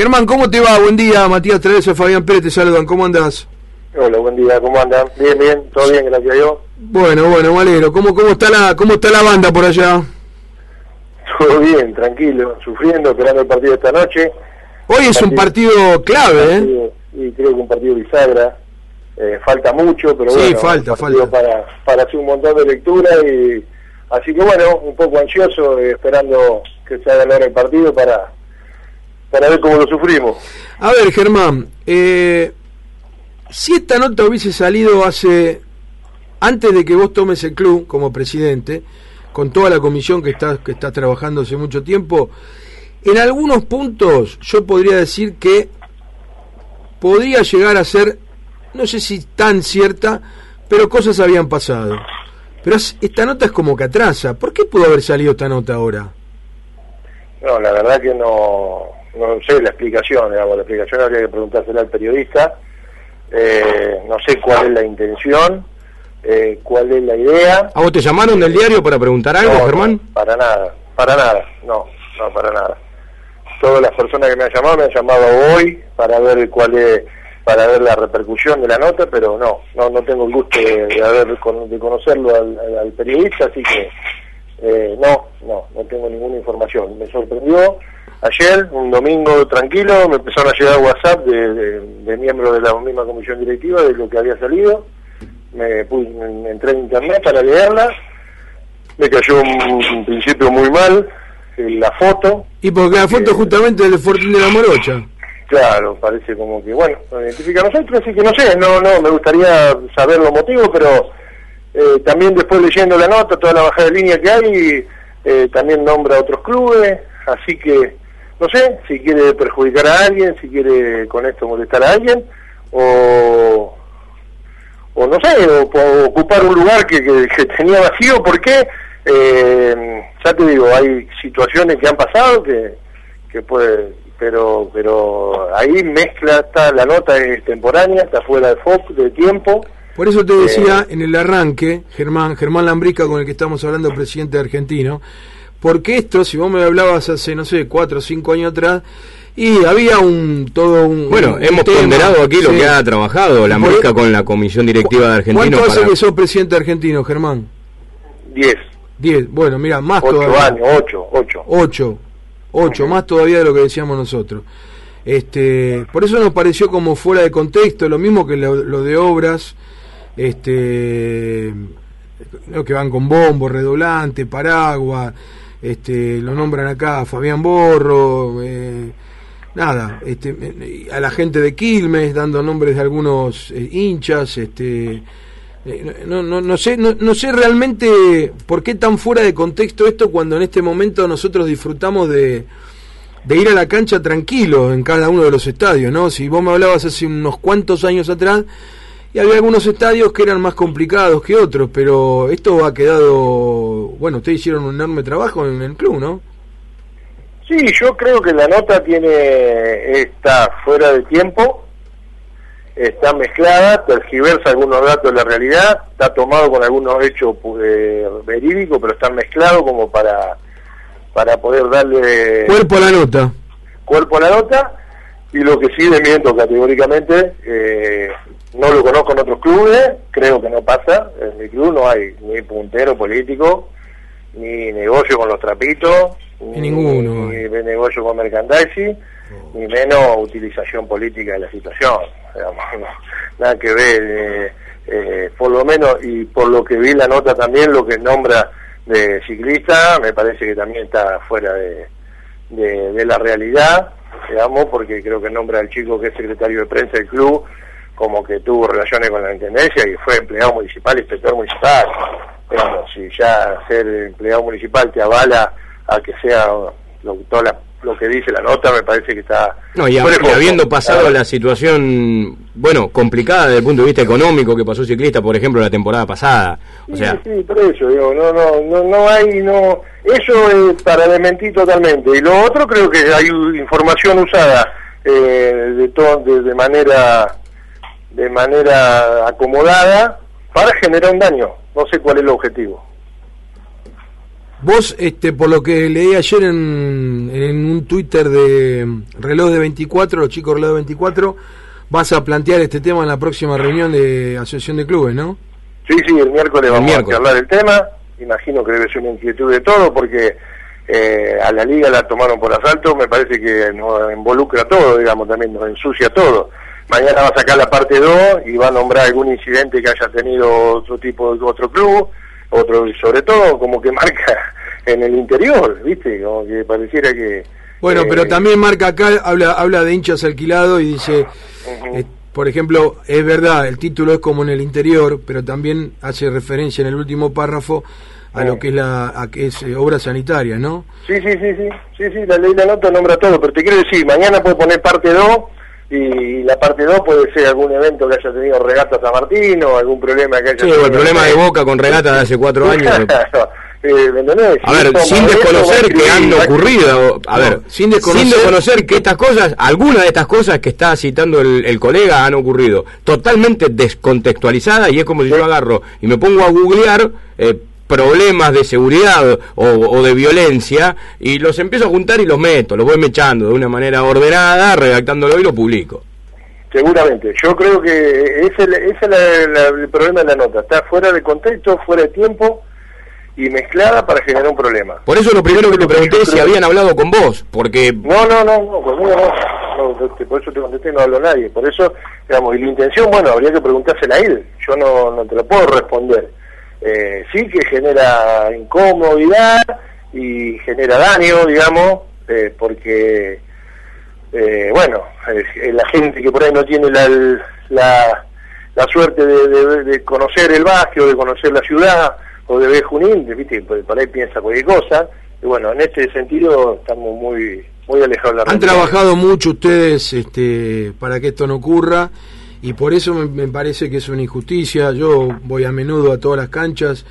Germán, ¿cómo te va? Buen día, Matías Treveso, Fabián Pérez, te saludan, ¿cómo andás? Hola, buen día, ¿cómo andan? Bien, bien, todo bien, gracias a Dios. Bueno, bueno, me alegro. ¿Cómo, cómo, está la, ¿Cómo está la banda por allá? Todo bien, tranquilo, sufriendo, esperando el partido esta noche. Hoy es un partido clave, ¿eh? Y creo que un partido bisagra. Eh, falta mucho, pero sí, bueno, falta, falta. Para, para hacer un montón de lectura y así que bueno, un poco ansioso, eh, esperando que se haga la hora el partido para para ver cómo lo sufrimos. A ver, Germán, eh, si esta nota hubiese salido hace antes de que vos tomes el club como presidente, con toda la comisión que estás que está trabajando hace mucho tiempo, en algunos puntos yo podría decir que podría llegar a ser, no sé si tan cierta, pero cosas habían pasado. Pero esta nota es como que atrasa. ¿Por qué pudo haber salido esta nota ahora? No, la verdad que no, no sé la explicación, digamos, la explicación habría que preguntársela al periodista eh, no sé cuál es la intención, eh, cuál es la idea. ¿A vos te llamaron del diario para preguntar algo, Germán? para nada, para nada, no, no, para nada. Todas las personas que me han llamado me han llamado hoy para ver cuál es, para ver la repercusión de la nota, pero no, no, no tengo el gusto de, de conocerlo al, periodista, así que eh, no, no, no tengo ninguna información. Me sorprendió Ayer, un domingo tranquilo, me empezaron a llegar WhatsApp de, miembros de la misma comisión directiva de lo que había salido. Me, entré en internet para leerla. Me cayó un, principio muy mal la foto. Y porque la foto justamente del Fortín de la Morocha. Claro, parece como que, bueno, no identifica a nosotros, así que no sé, no, no, me gustaría saber los motivos, pero eh, también después leyendo la nota, toda la bajada de línea que hay, eh, también nombra a otros clubes, así que no sé, si quiere perjudicar a alguien, si quiere con esto molestar a alguien, o, o no sé, o, ocupar un lugar que, que, tenía vacío, porque eh, ya te digo, hay situaciones que han pasado que, que puede, pero pero ahí mezcla, está la nota extemporánea, está fuera de foco, de tiempo. Por eso te decía eh, en el arranque, Germán, Germán Lambrica, con el que estamos hablando, presidente argentino, porque esto, si vos me hablabas hace, no sé, cuatro o cinco años atrás, y había un todo un bueno hemos ponderado aquí lo que ha trabajado la marca con la comisión directiva de Argentina ¿cuánto hace que sos presidente argentino Germán? diez. Diez. Bueno mira más ocho todavía. años ocho ocho. Ocho ocho más todavía de lo que decíamos nosotros. Este por eso nos pareció como fuera de contexto lo mismo que lo, de obras este que van con bombo redoblante paraguas este, lo nombran acá Fabián Borro, eh, nada, este, a la gente de Quilmes dando nombres de algunos eh, hinchas, este, eh, no, no, no, sé, no, no, sé realmente por qué tan fuera de contexto esto cuando en este momento nosotros disfrutamos de, de ir a la cancha tranquilo en cada uno de los estadios, ¿no? Si vos me hablabas hace unos cuantos años atrás, y había algunos estadios que eran más complicados que otros, pero esto ha quedado, bueno, ustedes hicieron un enorme trabajo en el club, ¿no? Sí, yo creo que la nota tiene está fuera de tiempo, está mezclada, tergiversa algunos datos de la realidad, está tomado con algunos hechos eh, verídicos, pero está mezclado como para para poder darle cuerpo a la nota. Cuerpo a la nota y lo que sí miento categóricamente eh, no lo conozco en otros clubes, creo que no pasa. En mi club no hay ni puntero político, ni negocio con los trapitos, ni, ninguno. ni negocio con merchandising, ni menos utilización política de la situación. nada que ver. Eh, eh, por lo menos, y por lo que vi la nota también, lo que nombra de ciclista, me parece que también está fuera de, de la realidad, digamos, porque creo que nombra al chico que es secretario de prensa del club como que tuvo relaciones con la intendencia y fue empleado municipal, inspector municipal. Digamos, si ya ser empleado municipal te avala a que sea lo, todo lo que dice la nota, me parece que está... No, y, habiendo pasado la situación, bueno, complicada desde el punto de vista económico que pasó Ciclista, por ejemplo, la temporada pasada. O sí, sea... sí, por eso, digo, no, no, no, no hay, no... Eso es para desmentir totalmente. Y lo otro creo que hay información usada eh, de, todo, de manera de manera acomodada para generar un daño. No sé cuál es el objetivo. Vos, este, por lo que leí ayer en, en un Twitter de Reloj de 24, los chicos Reloj de 24, vas a plantear este tema en la próxima reunión de Asociación de Clubes, ¿no? Sí, sí, el miércoles vamos a hablar del tema. Imagino que debe ser una inquietud de todo porque eh, a la liga la tomaron por asalto. Me parece que nos involucra todo, digamos, también nos ensucia todo. Mañana va a sacar la parte 2 y va a nombrar algún incidente que haya tenido otro tipo de otro club otro sobre todo como que marca en el interior, ¿viste? Como que pareciera que... Bueno, pero eh, también marca acá, habla, habla de hinchas alquilados y dice, eh, por ejemplo, es verdad, el título es como en el interior, pero también hace referencia en el último párrafo a lo que es la a que es eh, obra sanitaria, ¿no? Sí, sí, sí, sí, sí, sí, la ley la nota nombra todo, pero te quiero decir, mañana puede poner parte 2 y la parte 2 puede ser algún evento que haya tenido Regata San Martín o algún problema que haya sí, el problema de Boca con Regata de hace cuatro años. Eh, a ver, sin desconocer que han ocurrido, a ver, sin, desconocer, que estas cosas, algunas de estas cosas que está citando el, colega han ocurrido. Totalmente descontextualizadas y es como si yo agarro y me pongo a googlear eh, problemas de seguridad o, de violencia y los empiezo a juntar y los meto, los voy mechando de una manera ordenada, redactándolo y lo publico. Seguramente, yo creo que ese, es el, problema de la nota, está fuera de contexto, fuera de tiempo y mezclada para generar un problema. Por eso lo primero que te pregunté es si habían hablado con vos, porque... No, no, no, no conmigo no, por eso te contesté, no habló nadie, por eso, digamos, y la intención, bueno, habría que preguntársela a él, yo no, no te lo puedo responder eh, sí que genera incomodidad y genera daño, digamos, eh, porque, eh, bueno, la gente que por ahí no tiene la, la, la suerte de, conocer el barrio, de conocer la ciudad o de ver Junín, ¿viste? por ahí piensa cualquier cosa. Y bueno, en este sentido estamos muy muy alejados de la Han trabajado mucho ustedes este, para que esto no ocurra y por eso me, parece que es una injusticia. Yo voy a menudo a todas las canchas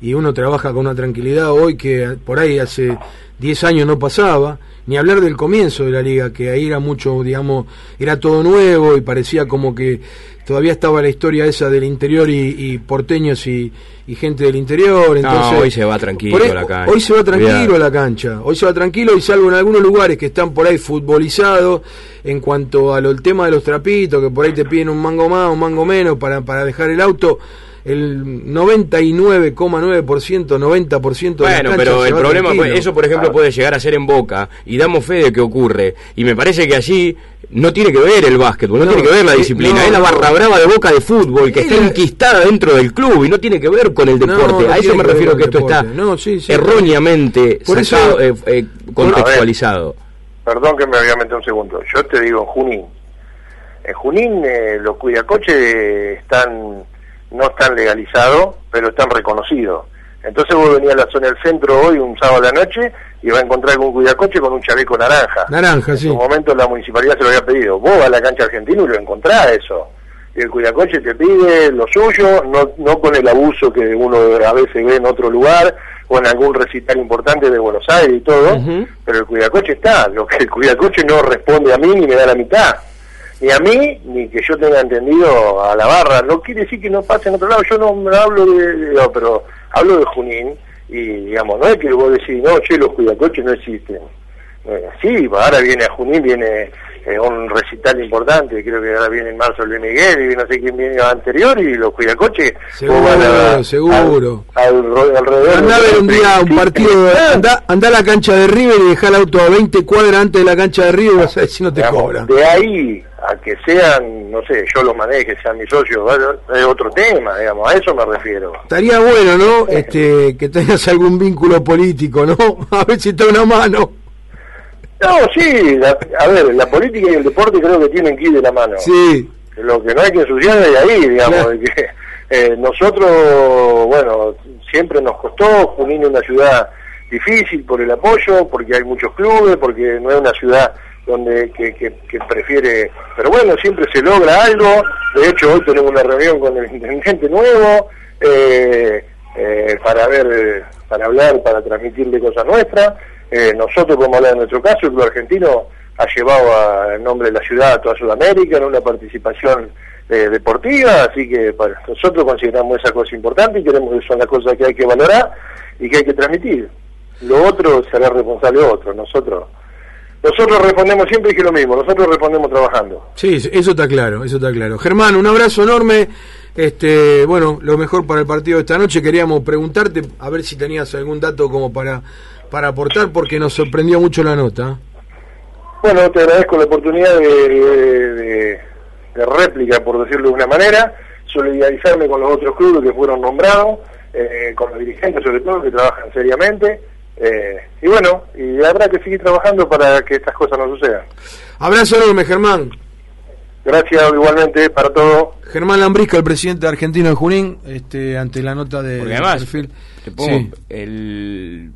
y uno trabaja con una tranquilidad hoy que por ahí hace 10 años no pasaba, ni hablar del comienzo de la liga, que ahí era mucho, digamos, era todo nuevo y parecía como que todavía estaba la historia esa del interior y, porteños y, gente del interior. Entonces, hoy se va tranquilo a la cancha. Hoy se va tranquilo a la cancha. Hoy se va tranquilo y salvo en algunos lugares que están por ahí futbolizados en cuanto a lo, el tema de los trapitos, que por ahí te piden un mango más, un mango menos para, para dejar el auto el 99,9%, 90% de Bueno, pero el problema, eso por ejemplo puede llegar a ser en Boca y damos fe de que ocurre. Y me parece que allí no tiene que ver el básquetbol, no, tiene que ver la disciplina, es la barra brava de Boca de fútbol que está enquistada dentro del club y no tiene que ver con el deporte. a eso me refiero que, esto está erróneamente por eso, eh, eh, contextualizado. perdón que me había metido un segundo. Yo te digo en Junín. En Junín eh, los cuidacoches están no están legalizados, pero están reconocidos. Entonces vos venís a la zona del centro hoy, un sábado a la noche, y vas a encontrar algún cuidacoche con un chaleco naranja. Naranja, sí. En un momento la municipalidad se lo había pedido. Vos vas a la cancha argentina y lo encontrás eso. Y el cuidacoche te pide lo suyo, no, no con el abuso que uno a veces ve en otro lugar o en algún recital importante de Buenos Aires y todo, pero el cuidacoche está. Lo que el cuidacoche no responde a mí ni me da la mitad ni a mí, ni que yo tenga entendido a la barra. No quiere decir que no pase en otro lado, yo no me hablo de, pero hablo de Junín, y digamos, no es que vos decís, no, che, los cuidacoches no existen. sí, ahora viene a Junín, viene eh, un recital importante, creo que ahora viene en marzo el de Miguel, y no sé quién viene anterior, y los cuidacoches... Seguro, seguro. alrededor anda a ver un día un partido, anda, anda, a la cancha de River y deja el auto a 20 cuadras antes de la cancha de River vas a ver si no te cobran. De ahí a que sean, no sé, yo los maneje, sean mis socios, es otro tema, digamos, a eso me refiero. Estaría bueno, ¿no? Este, que tengas algún vínculo político, ¿no? A ver si te una mano. No, sí, a ver, la política y el deporte creo que tienen que ir de la mano. Sí. Lo que no hay que ensuciar es de ahí, digamos, de que eh, nosotros, bueno, siempre nos costó, Junín es una ciudad difícil por el apoyo, porque hay muchos clubes, porque no es una ciudad donde que, que, prefiere, pero bueno, siempre se logra algo, de hecho hoy tenemos una reunión con el intendente nuevo, eh, eh, para ver, para hablar, para transmitirle cosas nuestras, eh, nosotros podemos hablar de nuestro caso, el club argentino ha llevado a, nombre de la ciudad a toda Sudamérica en una participación deportiva, así que nosotros consideramos esa cosa importante y queremos que son las cosas que hay que valorar y que hay que transmitir. Lo otro será responsable otro, nosotros nosotros respondemos siempre dije lo mismo, nosotros respondemos trabajando. Sí, eso está claro, eso está claro. Germán, un abrazo enorme. Este, bueno, lo mejor para el partido de esta noche. Queríamos preguntarte a ver si tenías algún dato como para para aportar porque nos sorprendió mucho la nota. Bueno, te agradezco la oportunidad de, réplica, por decirlo de una manera, solidarizarme con los otros clubes que fueron nombrados, eh, con los dirigentes sobre todo que trabajan seriamente eh, y bueno, y habrá que seguir trabajando para que estas cosas no sucedan. Abrazo enorme, Germán. Gracias igualmente para todo. Germán Lambrisca, el presidente argentino de Junín, este, ante la nota de Porque además, perfil. Te pongo el